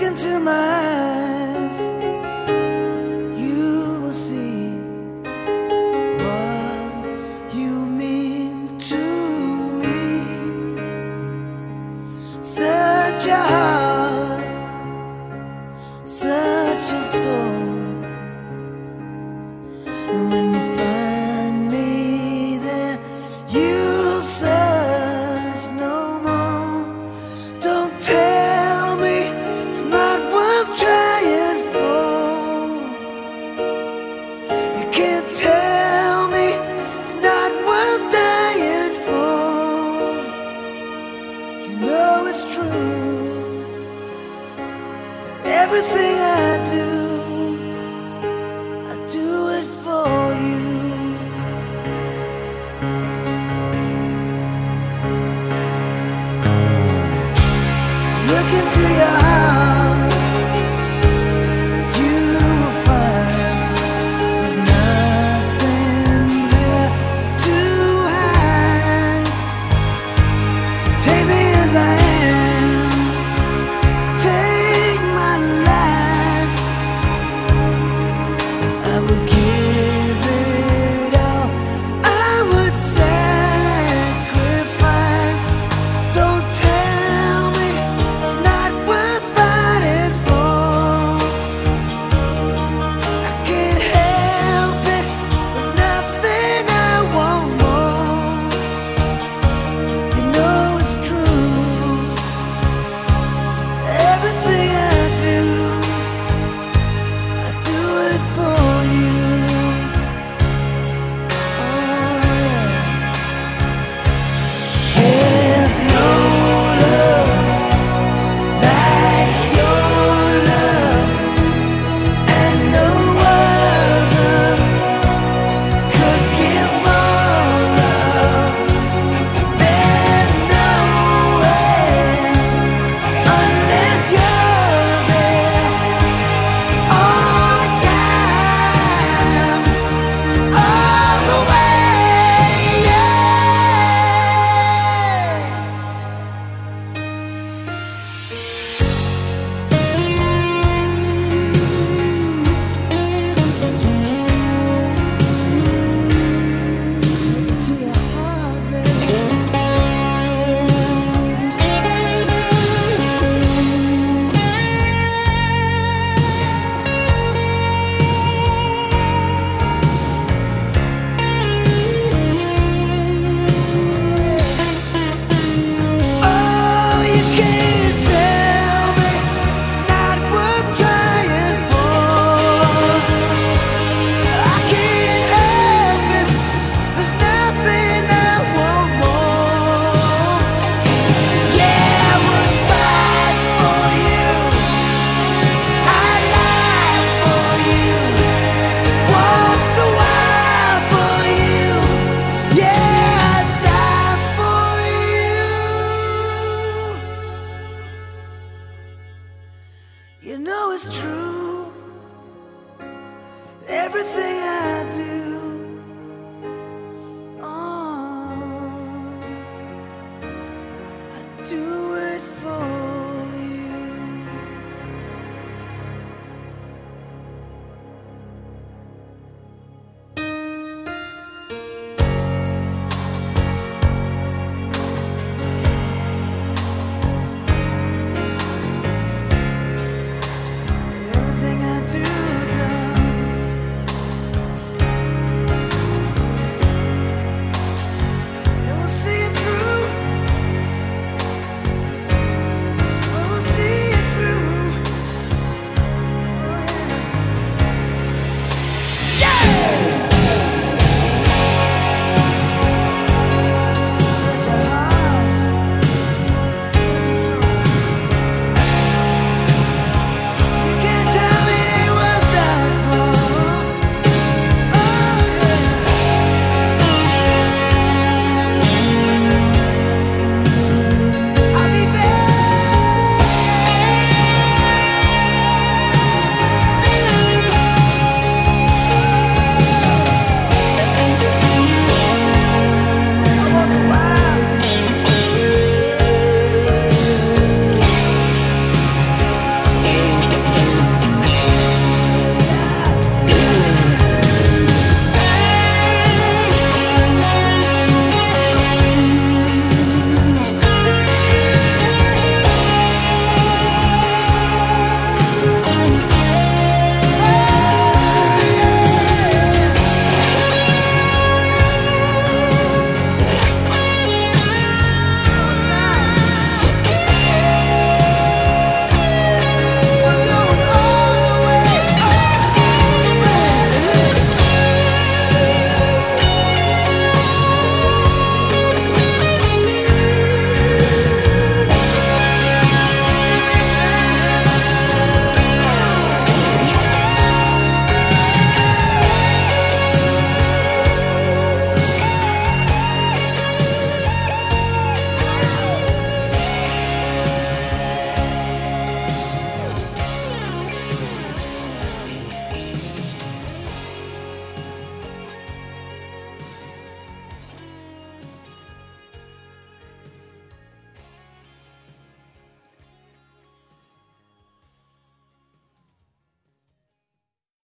into my Everything I do, I do it for you. Look into your eyes.